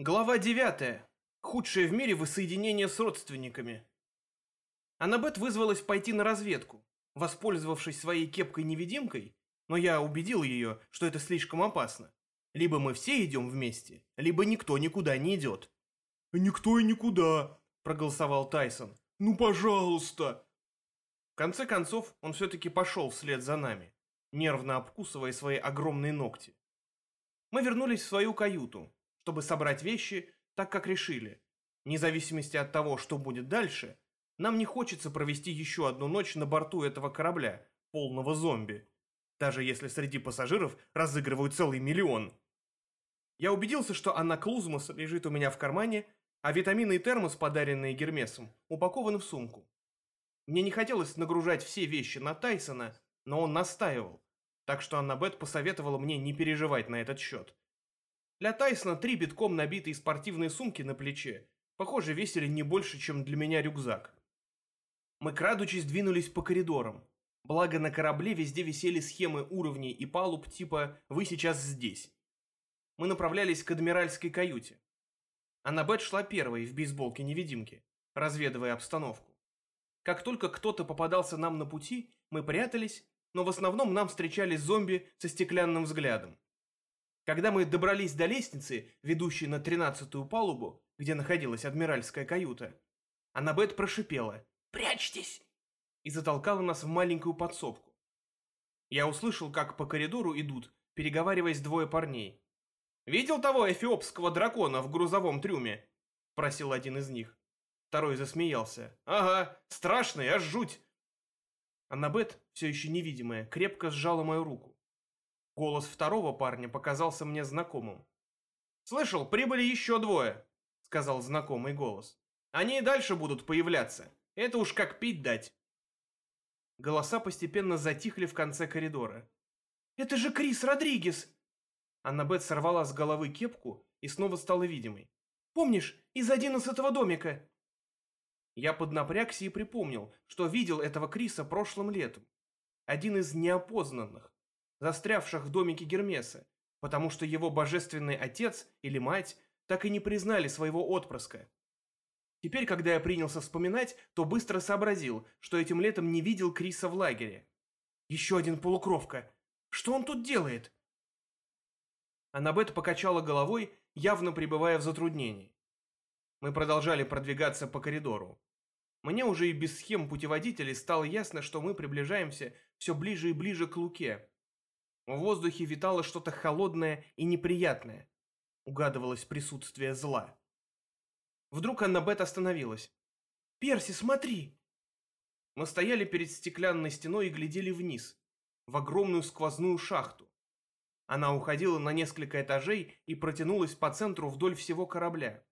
Глава 9. Худшее в мире воссоединение с родственниками. Аннабет вызвалась пойти на разведку. Воспользовавшись своей кепкой-невидимкой, но я убедил ее, что это слишком опасно. Либо мы все идем вместе, либо никто никуда не идет. «Никто и никуда», — проголосовал Тайсон. «Ну, пожалуйста». В конце концов, он все-таки пошел вслед за нами, нервно обкусывая свои огромные ногти. Мы вернулись в свою каюту, чтобы собрать вещи так, как решили. Вне зависимости от того, что будет дальше, нам не хочется провести еще одну ночь на борту этого корабля, полного зомби. Даже если среди пассажиров разыгрывают целый миллион. Я убедился, что Анна Клузмас лежит у меня в кармане, а витамины и термос, подаренные Гермесом, упакованы в сумку. Мне не хотелось нагружать все вещи на Тайсона, но он настаивал, так что Аннабет посоветовала мне не переживать на этот счет. Для Тайсона три битком набитые спортивные сумки на плече, похоже, весили не больше, чем для меня рюкзак. Мы, крадучись, двинулись по коридорам. Благо, на корабле везде висели схемы уровней и палуб типа «Вы сейчас здесь». Мы направлялись к адмиральской каюте. Аннабет шла первой в бейсболке-невидимке, разведывая обстановку. Как только кто-то попадался нам на пути, мы прятались, но в основном нам встречались зомби со стеклянным взглядом. Когда мы добрались до лестницы, ведущей на тринадцатую палубу, где находилась адмиральская каюта, Аннабет прошипела «Прячьтесь!» и затолкала нас в маленькую подсобку. Я услышал, как по коридору идут, переговариваясь двое парней. «Видел того эфиопского дракона в грузовом трюме?» – просил один из них. Второй засмеялся. «Ага, страшный, аж жуть!» Аннабет, все еще невидимая, крепко сжала мою руку. Голос второго парня показался мне знакомым. «Слышал, прибыли еще двое», — сказал знакомый голос. «Они и дальше будут появляться. Это уж как пить дать». Голоса постепенно затихли в конце коридора. «Это же Крис Родригес!» Аннабет сорвала с головы кепку и снова стала видимой. «Помнишь, из одиннадцатого домика?» Я поднапрягся и припомнил, что видел этого Криса прошлым летом. Один из неопознанных застрявших в домике Гермеса, потому что его божественный отец или мать так и не признали своего отпрыска. Теперь, когда я принялся вспоминать, то быстро сообразил, что этим летом не видел Криса в лагере. Еще один полукровка. Что он тут делает? Аннабет покачала головой, явно пребывая в затруднении. Мы продолжали продвигаться по коридору. Мне уже и без схем путеводителей стало ясно, что мы приближаемся все ближе и ближе к Луке. В воздухе витало что-то холодное и неприятное. Угадывалось присутствие зла. Вдруг Аннабет остановилась. «Перси, смотри!» Мы стояли перед стеклянной стеной и глядели вниз, в огромную сквозную шахту. Она уходила на несколько этажей и протянулась по центру вдоль всего корабля.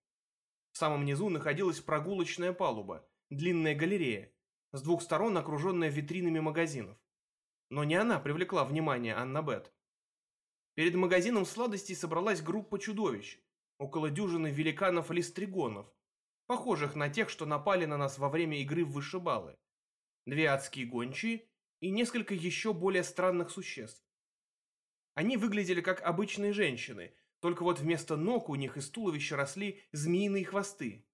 В самом низу находилась прогулочная палуба, длинная галерея, с двух сторон окруженная витринами магазинов. Но не она привлекла внимание Аннабет. Перед магазином сладостей собралась группа чудовищ, около дюжины великанов-листригонов, похожих на тех, что напали на нас во время игры в вышибалы, две адские гончие и несколько еще более странных существ. Они выглядели как обычные женщины, только вот вместо ног у них из туловища росли змеиные хвосты.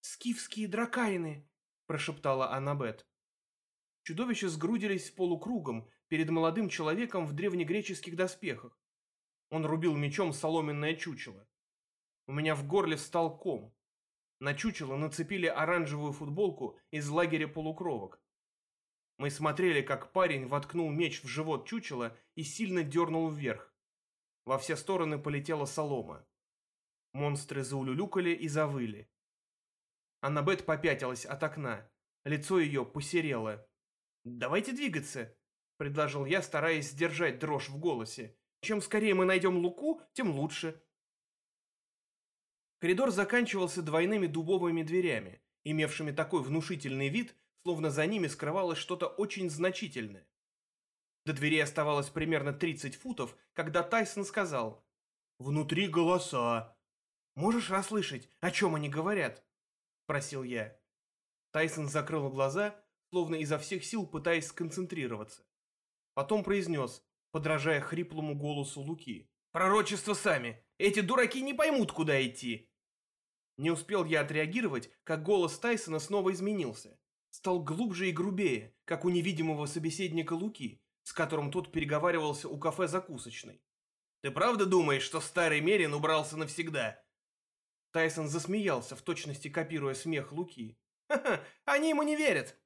«Скифские дракайны!» – прошептала Аннабет. Чудовища сгрудились полукругом перед молодым человеком в древнегреческих доспехах. Он рубил мечом соломенное чучело. У меня в горле встал ком. На чучело нацепили оранжевую футболку из лагеря полукровок. Мы смотрели, как парень воткнул меч в живот чучела и сильно дернул вверх. Во все стороны полетела солома. Монстры заулюлюкали и завыли. Аннабет попятилась от окна. Лицо ее посерело. «Давайте двигаться», — предложил я, стараясь сдержать дрожь в голосе. «Чем скорее мы найдем Луку, тем лучше». Коридор заканчивался двойными дубовыми дверями, имевшими такой внушительный вид, словно за ними скрывалось что-то очень значительное. До двери оставалось примерно 30 футов, когда Тайсон сказал «Внутри голоса». «Можешь расслышать, о чем они говорят?» – спросил я. Тайсон закрыл глаза словно изо всех сил пытаясь сконцентрироваться. Потом произнес, подражая хриплому голосу Луки. Пророчества сами. Эти дураки не поймут, куда идти. Не успел я отреагировать, как голос Тайсона снова изменился. Стал глубже и грубее, как у невидимого собеседника Луки, с которым тот переговаривался у кафе закусочной. «Ты правда думаешь, что старый Мерин убрался навсегда?» Тайсон засмеялся, в точности копируя смех Луки. «Ха-ха, они ему не верят.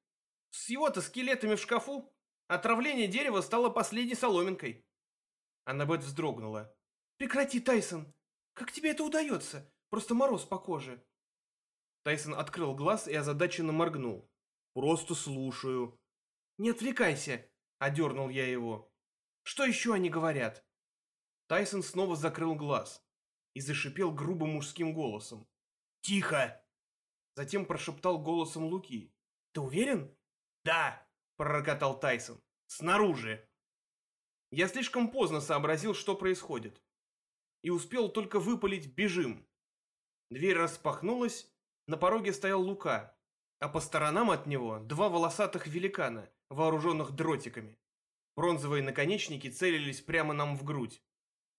С его-то скелетами в шкафу отравление дерева стало последней соломинкой». Аннабет вздрогнула. «Прекрати, Тайсон! Как тебе это удается? Просто мороз по коже». Тайсон открыл глаз и озадаченно моргнул. Просто слушаю. «Не отвлекайся!» – одернул я его. «Что еще они говорят?» Тайсон снова закрыл глаз и зашипел грубым мужским голосом. «Тихо!» Затем прошептал голосом Луки. «Ты уверен?» «Да!» – пророкотал Тайсон. «Снаружи!» Я слишком поздно сообразил, что происходит. И успел только выпалить «бежим». Дверь распахнулась, на пороге стоял Лука, а по сторонам от него два волосатых великана, вооруженных дротиками. Бронзовые наконечники целились прямо нам в грудь.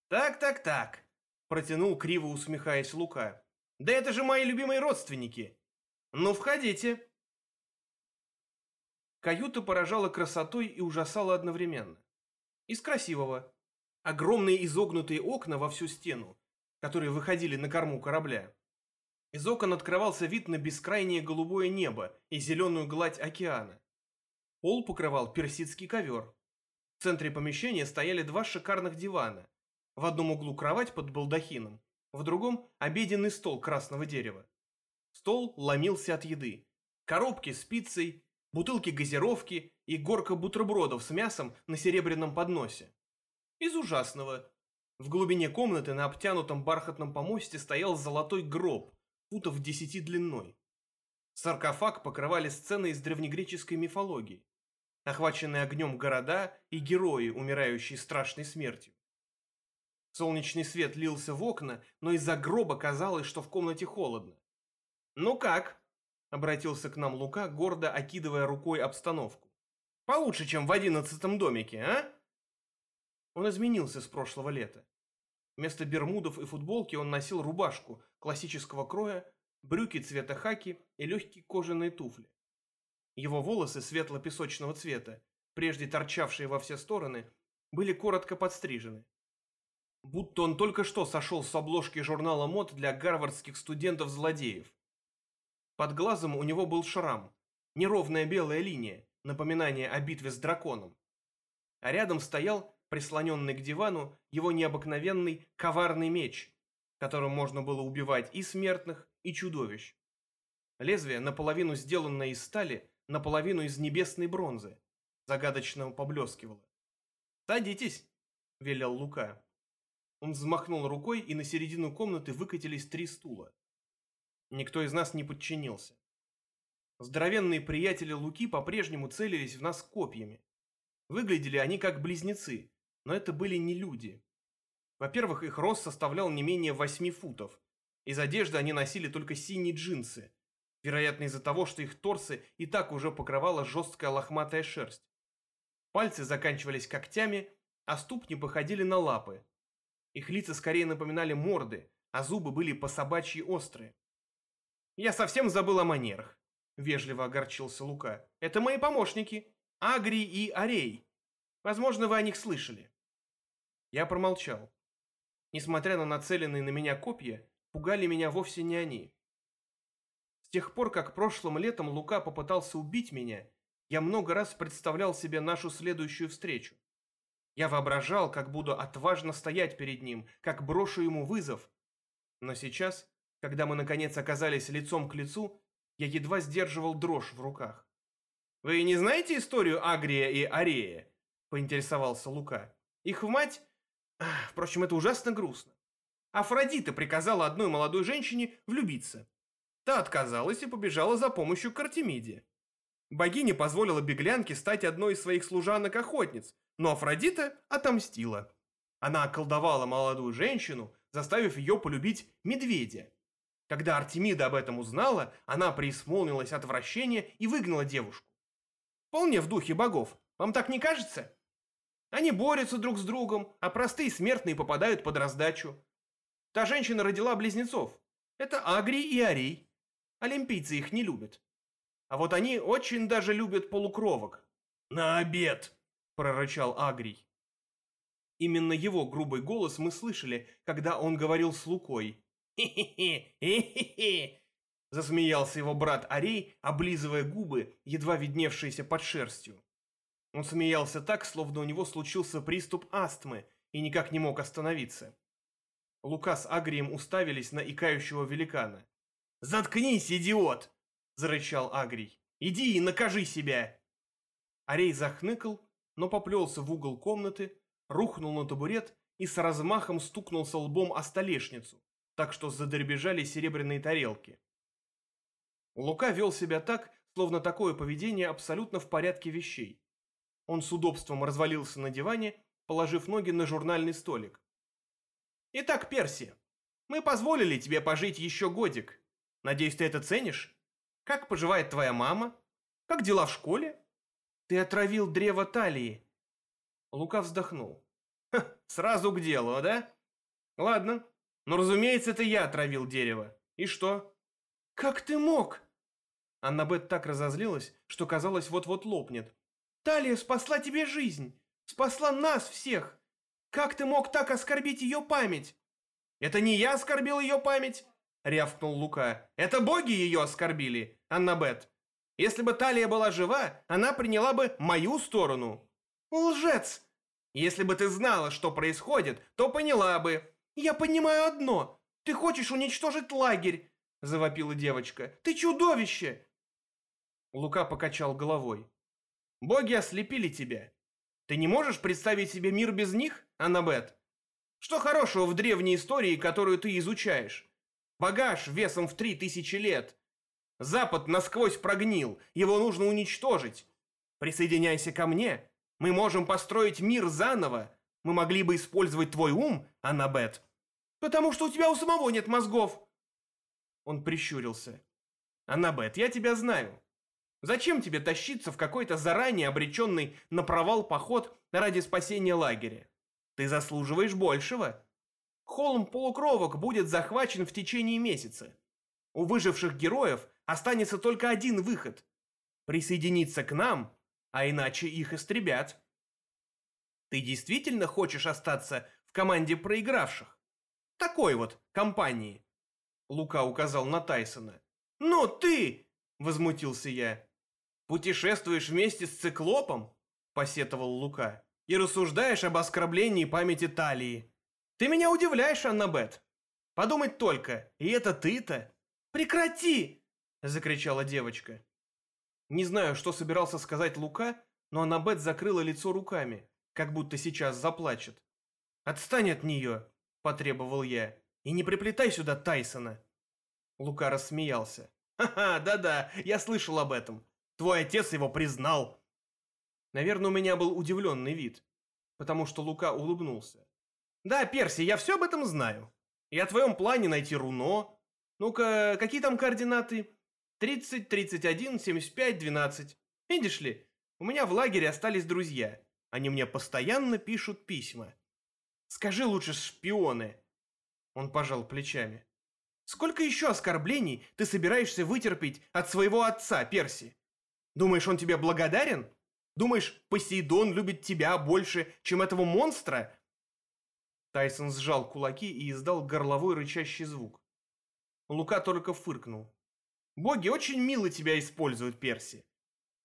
«Так, так, так», — протянул криво усмехаясь Лука. «Да это же мои любимые родственники! Ну, входите!» Каюта поражала красотой и ужасала одновременно. Из красивого. Огромные изогнутые окна во всю стену, которые выходили на корму корабля. Из окон открывался вид на бескрайнее голубое небо и зеленую гладь океана. Пол покрывал персидский ковер. В центре помещения стояли два шикарных дивана. В одном углу кровать под балдахином, в другом обеденный стол красного дерева. Стол ломился от еды. Коробки с пиццей, бутылки газировки и горка бутербродов с мясом на серебряном подносе. Из ужасного. В глубине комнаты на обтянутом бархатном помосте стоял золотой гроб, футов десяти длиной. Саркофаг покрывали сцены из древнегреческой мифологии, охваченные огнем города и герои, умирающие страшной смертью. Солнечный свет лился в окна, но из-за гроба казалось, что в комнате холодно. «Ну как?» — обратился к нам Лука, гордо окидывая рукой обстановку. «Получше, чем в одиннадцатом домике, а?» Он изменился с прошлого лета. Вместо бермудов и футболки он носил рубашку классического кроя, брюки цвета хаки и легкие кожаные туфли. Его волосы светло-песочного цвета, прежде торчавшие во все стороны, были коротко подстрижены. Будто он только что сошел с обложки журнала мод для гарвардских студентов-злодеев. Под глазом у него был шрам, неровная белая линия, напоминание о битве с драконом. А рядом стоял прислоненный к дивану, его необыкновенный коварный меч, которым можно было убивать и смертных, и чудовищ. Лезвие, наполовину сделанное из стали, наполовину из небесной бронзы, загадочно поблескивало. «Садитесь», — велел Лука. Он взмахнул рукой, и на середину комнаты выкатились три стула. Никто из нас не подчинился. Здоровенные приятели Луки по-прежнему целились в нас копьями. Выглядели они как близнецы, но это были не люди. Во-первых, их рост составлял не менее восьми футов. Из одежды они носили только синие джинсы, вероятно из-за того, что их торсы и так уже покрывала жесткая лохматая шерсть. Пальцы заканчивались когтями, а ступни походили на лапы. Их лица скорее напоминали морды, а зубы были по-собачьи острые. «Я совсем забыл о манерах», — вежливо огорчился Лука. «Это мои помощники, Агри и Арей. Возможно, вы о них слышали». Я промолчал. Несмотря на нацеленные на меня копья, пугали меня вовсе не они. С тех пор, как прошлым летом Лука попытался убить меня, я много раз представлял себе нашу следующую встречу. Я воображал, как буду отважно стоять перед ним, как брошу ему вызов. Но сейчас, когда мы наконец оказались лицом к лицу, я едва сдерживал дрожь в руках. «Вы не знаете историю Агрия и Арея?» – поинтересовался Лука. «Их мать Впрочем, это ужасно грустно. Афродита приказала одной молодой женщине влюбиться. Та отказалась и побежала за помощью к Артемиде. Богиня позволила беглянке стать одной из своих служанок-охотниц, но Афродита отомстила. Она околдовала молодую женщину, заставив ее полюбить медведя. Когда Артемида об этом узнала, она преисполнилась отвращения и выгнала девушку. Вполне в духе богов, вам так не кажется? Они борются друг с другом, а простые смертные попадают под раздачу. Та женщина родила близнецов. Это Агри и Арий. Олимпийцы их не любят. А вот они очень даже любят полукровок. «На обед!» – прорычал Агрий. Именно его грубый голос мы слышали, когда он говорил с Лукой. «Хе-хе-хе! Хе-хе-хе!» Засмеялся его брат Арей, облизывая губы, едва видневшиеся под шерстью. Он смеялся так, словно у него случился приступ астмы и никак не мог остановиться. Лука с Агрием уставились на икающего великана. «Заткнись, идиот!» – зарычал Агрий. «Иди и накажи себя!» Арей захныкал, но поплелся в угол комнаты, рухнул на табурет и с размахом стукнулся лбом о столешницу, так что задребежали серебряные тарелки. Лука вел себя так, словно такое поведение абсолютно в порядке вещей. Он с удобством развалился на диване, положив ноги на журнальный столик. «Итак, Перси, мы позволили тебе пожить еще годик. Надеюсь, ты это ценишь? Как поживает твоя мама? Как дела в школе? Ты отравил древо талии». Лука вздохнул. сразу к делу, да? Ладно, но разумеется, это я отравил дерево. И что? Как ты мог? Аннабет так разозлилась, что казалось вот-вот лопнет. Талия спасла тебе жизнь, спасла нас всех. Как ты мог так оскорбить ее память? Это не я оскорбил ее память, рявкнул Лука. Это боги ее оскорбили, Аннабет. Если бы Талия была жива, она приняла бы мою сторону. Лжец! Если бы ты знала, что происходит, то поняла бы. Я понимаю одно. Ты хочешь уничтожить лагерь, завопила девочка. Ты чудовище. Лука покачал головой. Боги ослепили тебя. Ты не можешь представить себе мир без них, Аннабет? Что хорошего в древней истории, которую ты изучаешь? Багаж весом в три тысячи лет. Запад насквозь прогнил, его нужно уничтожить. Присоединяйся ко мне, мы можем построить мир заново. Мы могли бы использовать твой ум, Аннабет. Потому что у тебя у самого нет мозгов. Он прищурился. Аннабет, я тебя знаю. Зачем тебе тащиться в какой-то заранее обреченный на провал поход ради спасения лагеря? Ты заслуживаешь большего. Холм полукровок будет захвачен в течение месяца. У выживших героев останется только один выход. Присоединиться к нам а иначе их истребят. Ты действительно хочешь остаться в команде проигравших? Такой вот компании. Лука указал на Тайсона. «Ну ты!» – возмутился я. «Путешествуешь вместе с циклопом?» – посетовал Лука. «И рассуждаешь об оскорблении памяти Талии. Ты меня удивляешь, Аннабет. Подумать только, и это ты-то?» «Прекрати!» – закричала девочка. Не знаю, что собирался сказать Лука, но Аннабет закрыла лицо руками, как будто сейчас заплачет. «Отстань от нее!» – потребовал я. «И не приплетай сюда Тайсона!» Лука рассмеялся. «Ха-ха, да-да, я слышал об этом. Твой отец его признал!» Наверное, у меня был удивленный вид, потому что Лука улыбнулся. «Да, Перси, я все об этом знаю. И о твоем плане найти руно. Ну-ка, какие там координаты? 30, 31, 75, 12. Видишь ли, у меня в лагере остались друзья. Они мне постоянно пишут письма. Скажи лучше, шпионы. Он пожал плечами. Сколько еще оскорблений ты собираешься вытерпеть от своего отца, Перси? Думаешь, он тебе благодарен? Думаешь, Посейдон любит тебя больше, чем этого монстра? Тайсон сжал кулаки и издал горловой рычащий звук. Лука только фыркнул. Боги очень мило тебя используют, Перси.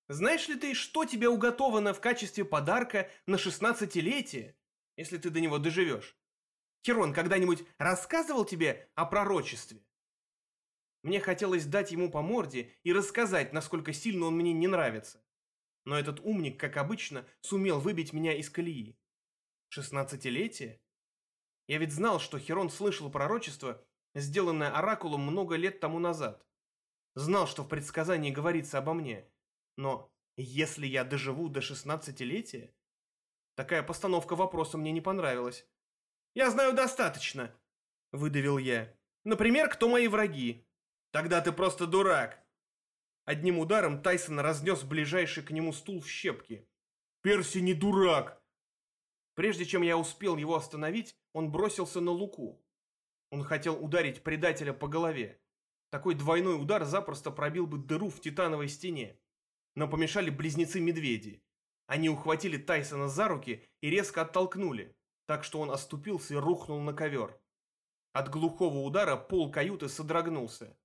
Знаешь ли ты, что тебе уготовано в качестве подарка на шестнадцатилетие, если ты до него доживешь? Херон когда-нибудь рассказывал тебе о пророчестве? Мне хотелось дать ему по морде и рассказать, насколько сильно он мне не нравится. Но этот умник, как обычно, сумел выбить меня из колеи. Шестнадцатилетие? Я ведь знал, что Херон слышал пророчество, сделанное Оракулом много лет тому назад. Знал, что в предсказании говорится обо мне. Но если я доживу до шестнадцатилетия... Такая постановка вопроса мне не понравилась. «Я знаю достаточно», — выдавил я. «Например, кто мои враги?» «Тогда ты просто дурак!» Одним ударом Тайсон разнес ближайший к нему стул в щепки. «Перси не дурак!» Прежде чем я успел его остановить, он бросился на Луку. Он хотел ударить предателя по голове. Такой двойной удар запросто пробил бы дыру в титановой стене. Но помешали близнецы-медведи. Они ухватили Тайсона за руки и резко оттолкнули, так что он оступился и рухнул на ковер. От глухого удара пол каюты содрогнулся.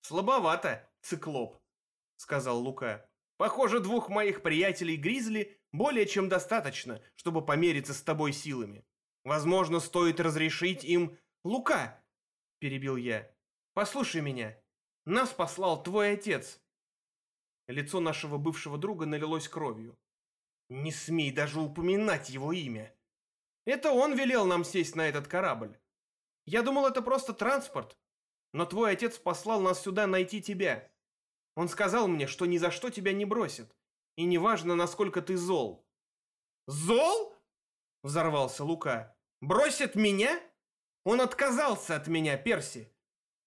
«Слабовато, циклоп», — сказал Лука. «Похоже, двух моих приятелей Гризли более чем достаточно, чтобы помериться с тобой силами. Возможно, стоит разрешить им...» «Лука!» — перебил я. «Послушай меня. Нас послал твой отец». Лицо нашего бывшего друга налилось кровью. Не смей даже упоминать его имя. Это он велел нам сесть на этот корабль. Я думал, это просто транспорт. Но твой отец послал нас сюда найти тебя. Он сказал мне, что ни за что тебя не бросит. И неважно, насколько ты зол. Зол? Взорвался Лука. Бросит меня? Он отказался от меня, Перси.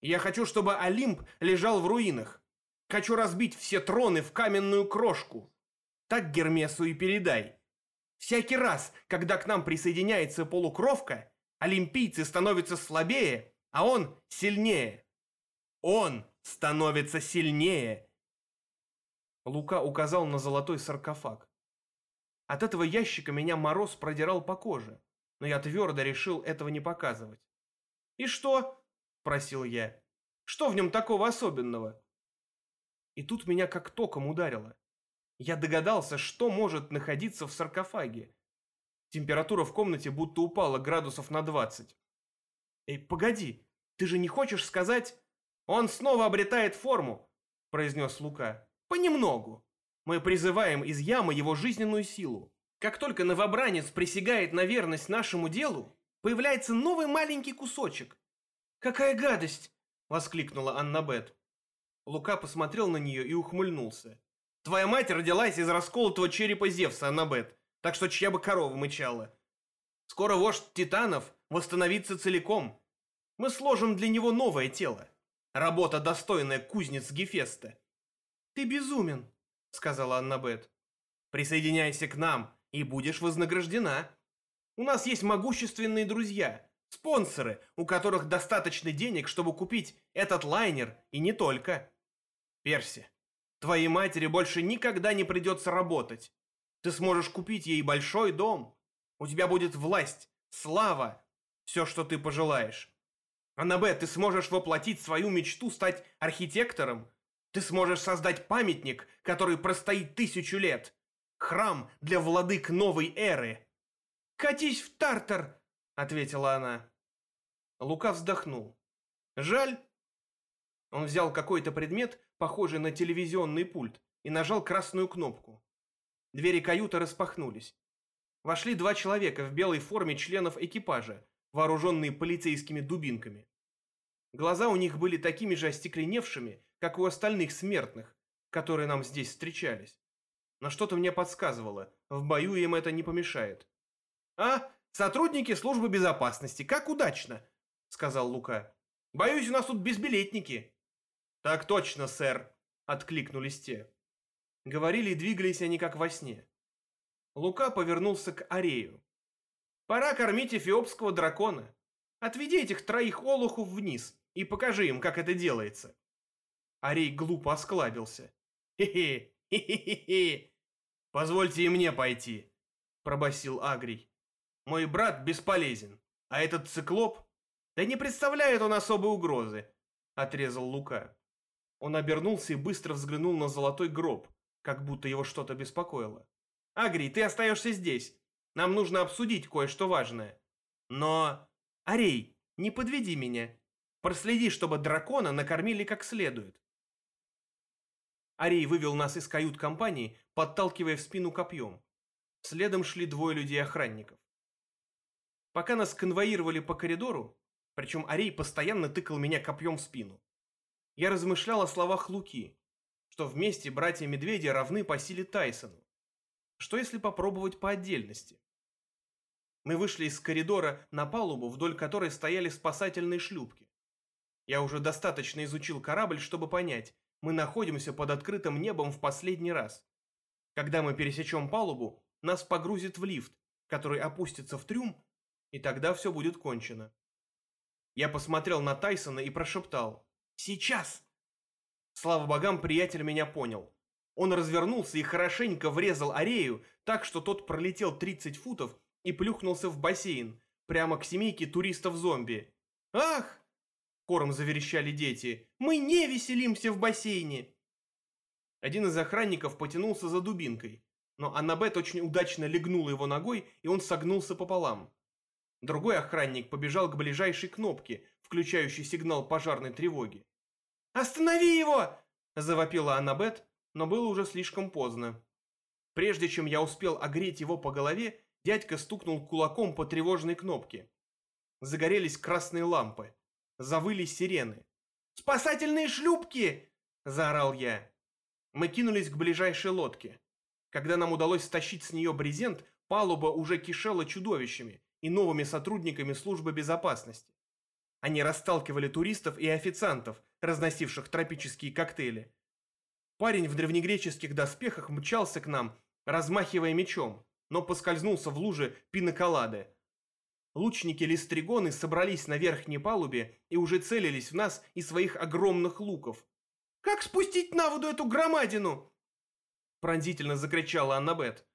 Я хочу, чтобы Олимп лежал в руинах. Хочу разбить все троны в каменную крошку. Так Гермесу и передай. Всякий раз, когда к нам присоединяется полукровка, олимпийцы становятся слабее, а он сильнее. Он становится сильнее. Лука указал на золотой саркофаг. От этого ящика меня мороз продирал по коже, но я твердо решил этого не показывать. «И что?» – просил я. «Что в нем такого особенного?» И тут меня как током ударило. Я догадался, что может находиться в саркофаге. Температура в комнате будто упала градусов на 20. «Эй, погоди, ты же не хочешь сказать...» «Он снова обретает форму», — произнес Лука. «Понемногу. Мы призываем из ямы его жизненную силу. Как только новобранец присягает на верность нашему делу, появляется новый маленький кусочек». «Какая гадость!» — воскликнула Аннабет. Лука посмотрел на нее и ухмыльнулся. Твоя мать родилась из расколотого черепа Зевса, Аннабет, так что чья бы корова мычала. Скоро вождь Титанов восстановится целиком. Мы сложим для него новое тело. Работа, достойная кузнец Гефеста. «Ты безумен», — сказала Аннабет. «Присоединяйся к нам, и будешь вознаграждена. У нас есть могущественные друзья, спонсоры, у которых достаточно денег, чтобы купить этот лайнер, и не только. Перси, Твоей матери больше никогда не придется работать. Ты сможешь купить ей большой дом. У тебя будет власть, слава, все, что ты пожелаешь. Аннабе, ты сможешь воплотить свою мечту стать архитектором. Ты сможешь создать памятник, который простоит тысячу лет. Храм для владык новой эры. «Катись в Тартар!» — ответила она. Лука вздохнул. «Жаль, он взял какой-то предмет, похожий на телевизионный пульт, и нажал красную кнопку. Двери каюты распахнулись. Вошли два человека в белой форме членов экипажа, вооруженные полицейскими дубинками. Глаза у них были такими же остекленевшими, как у остальных смертных, которые нам здесь встречались. Но что-то мне подсказывало, в бою им это не помешает. «А, сотрудники службы безопасности, как удачно!» — сказал Лука. «Боюсь, у нас тут безбилетники!» «Так точно, сэр!» — откликнулись те. Говорили и двигались они как во сне. Лука повернулся к Арею. «Пора кормить эфиопского дракона. Отведи этих троих олухов вниз и покажи им, как это делается». Арей глупо осклабился. «Хе-хе, хе-хе-хе, позвольте и мне пойти», — пробасил Агрий. «Мой брат бесполезен, а этот циклоп...» «Да не представляет он особой угрозы», — отрезал Лука. Он обернулся и быстро взглянул на золотой гроб, как будто его что-то беспокоило. «Агри, ты остаешься здесь. Нам нужно обсудить кое-что важное. Но... Арей, не подведи меня. Проследи, чтобы дракона накормили как следует». Арей вывел нас из кают-компании, подталкивая в спину копьем. Следом шли двое людей-охранников. Пока нас конвоировали по коридору, причем Арей постоянно тыкал меня копьем в спину, я размышлял о словах Луки, что вместе братья-медведи равны по силе Тайсону. Что если попробовать по отдельности? Мы вышли из коридора на палубу, вдоль которой стояли спасательные шлюпки. Я уже достаточно изучил корабль, чтобы понять, мы находимся под открытым небом в последний раз. Когда мы пересечем палубу, нас погрузит в лифт, который опустится в трюм, и тогда все будет кончено. Я посмотрел на Тайсона и прошептал «Сейчас!». Слава богам, приятель меня понял. Он развернулся и хорошенько врезал Арею, так что тот пролетел 30 футов и плюхнулся в бассейн, прямо к семейке туристов-зомби. «Ах!» — хором заверещали дети. «Мы не веселимся в бассейне!» Один из охранников потянулся за дубинкой, но Аннабет очень удачно легнула его ногой, и он согнулся пополам. Другой охранник побежал к ближайшей кнопке, включающей сигнал пожарной тревоги. «Останови его!» – завопила Аннабет, но было уже слишком поздно. Прежде чем я успел огреть его по голове, дядька стукнул кулаком по тревожной кнопке. Загорелись красные лампы. Завыли сирены. «Спасательные шлюпки!» – заорал я. Мы кинулись к ближайшей лодке. Когда нам удалось стащить с нее брезент, палуба уже кишела чудовищами и новыми сотрудниками службы безопасности. Они расталкивали туристов и официантов, разносивших тропические коктейли. Парень в древнегреческих доспехах мчался к нам, размахивая мечом, но поскользнулся в луже пиноколады. Лучники-листригоны собрались на верхней палубе и уже целились в нас из своих огромных луков. «Как спустить на воду эту громадину?» Пронзительно закричала Аннабет.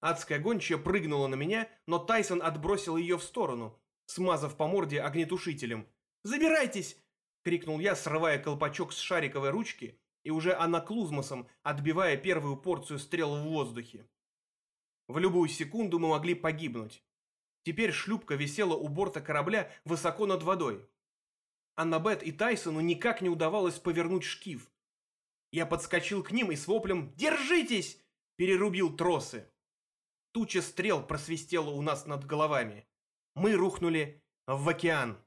Адская гончая прыгнула на меня, но Тайсон отбросил ее в сторону, смазав по морде огнетушителем. «Забирайтесь!» — крикнул я, срывая колпачок с шариковой ручки и уже анаклузмосом отбивая первую порцию стрел в воздухе. В любую секунду мы могли погибнуть. Теперь шлюпка висела у борта корабля высоко над водой. Аннабет и Тайсону никак не удавалось повернуть шкив. Я подскочил к ним и с воплем «Держитесь!» перерубил тросы. Туча стрел просвистела у нас над головами. Мы рухнули в океан.